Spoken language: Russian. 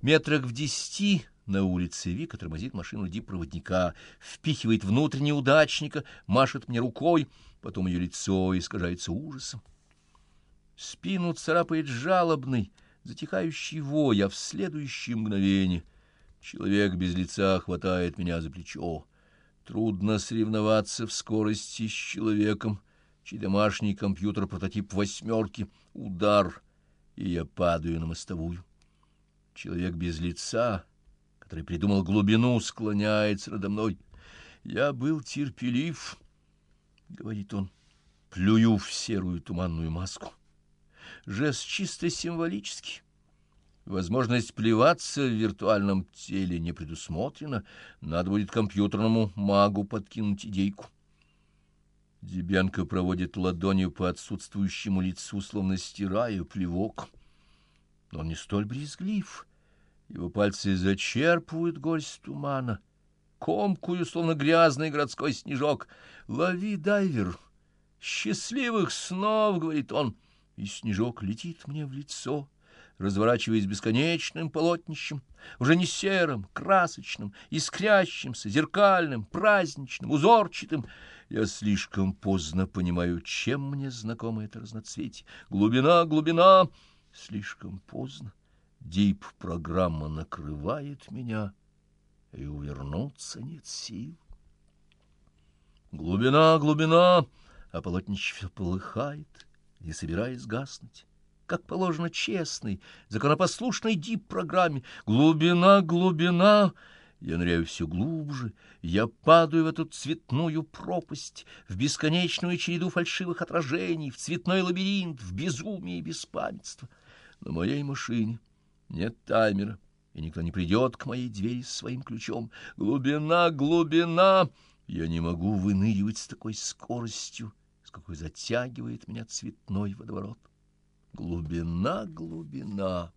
Метрах в десяти на улице Вика тормозит машину дип-проводника, впихивает внутрь неудачника, машет мне рукой, потом ее лицо искажается ужасом. Спину царапает жалобный, затихающий вой, а в следующее мгновение человек без лица хватает меня за плечо. Трудно соревноваться в скорости с человеком, чей домашний компьютер прототип восьмерки, удар, и я падаю на мостовую. Человек без лица, который придумал глубину, склоняется надо мной. «Я был терпелив», — говорит он, — плюю в серую туманную маску. Жест чисто символический. Возможность плеваться в виртуальном теле не предусмотрена. Надо будет компьютерному магу подкинуть идейку. Дебянка проводит ладонью по отсутствующему лицу, словно стирая плевок. Но он не столь брезглив. Его пальцы зачерпывают горсть тумана, комкую, словно грязный городской снежок. «Лови, дайвер! Счастливых снов!» — говорит он, и снежок летит мне в лицо разворачиваясь бесконечным полотнищем, уже не серым, красочным, искрящимся, зеркальным, праздничным, узорчатым. Я слишком поздно понимаю, чем мне знакомо это разноцветие. Глубина, глубина, слишком поздно. Дип-программа накрывает меня, и увернуться нет сил. Глубина, глубина, а полотнище полыхает, не собираясь гаснуть как положено честной, законопослушной дип-программе. Глубина, глубина... Я ныряю все глубже, я падаю в эту цветную пропасть, в бесконечную череду фальшивых отражений, в цветной лабиринт, в безумие и беспамятство. На моей машине нет таймера, и никто не придет к моей двери с своим ключом. Глубина, глубина! Я не могу выныривать с такой скоростью, с какой затягивает меня цветной водоворот. Глубина, глубина.